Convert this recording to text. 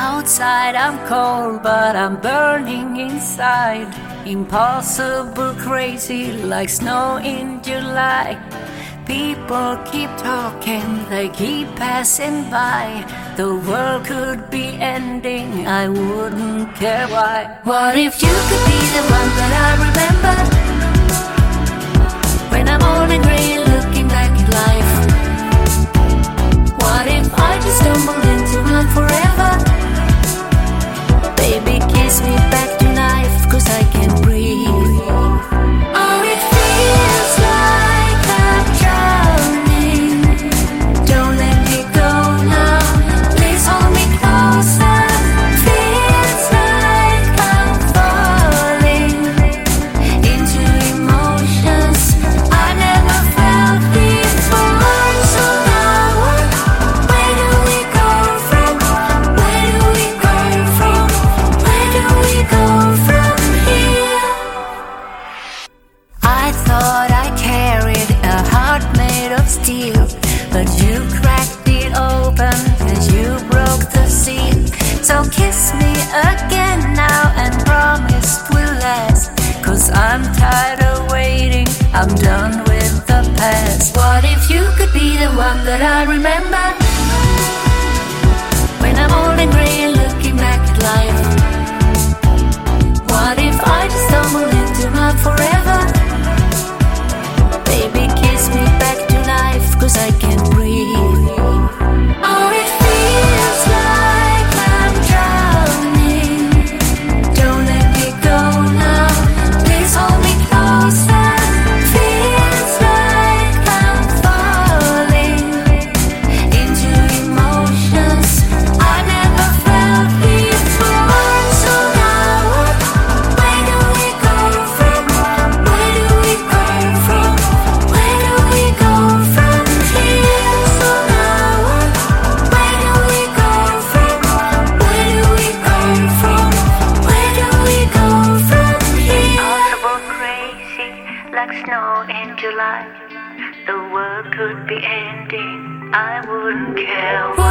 Outside I'm cold, but I'm burning inside. Impossible crazy like snow in July. People keep talking, they keep passing by. The world could be ending, I wouldn't care why. What if you could be the one that I but you cracked it open as you broke the seal. So kiss me again now and promise we'll last. Cause I'm tired of waiting, I'm done with the past. What if you could be the one that I remember? When I'm old and gray and looking back at life. Like snow in July. The world could be ending. I wouldn't care.